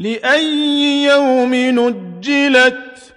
لأي يوم نجلت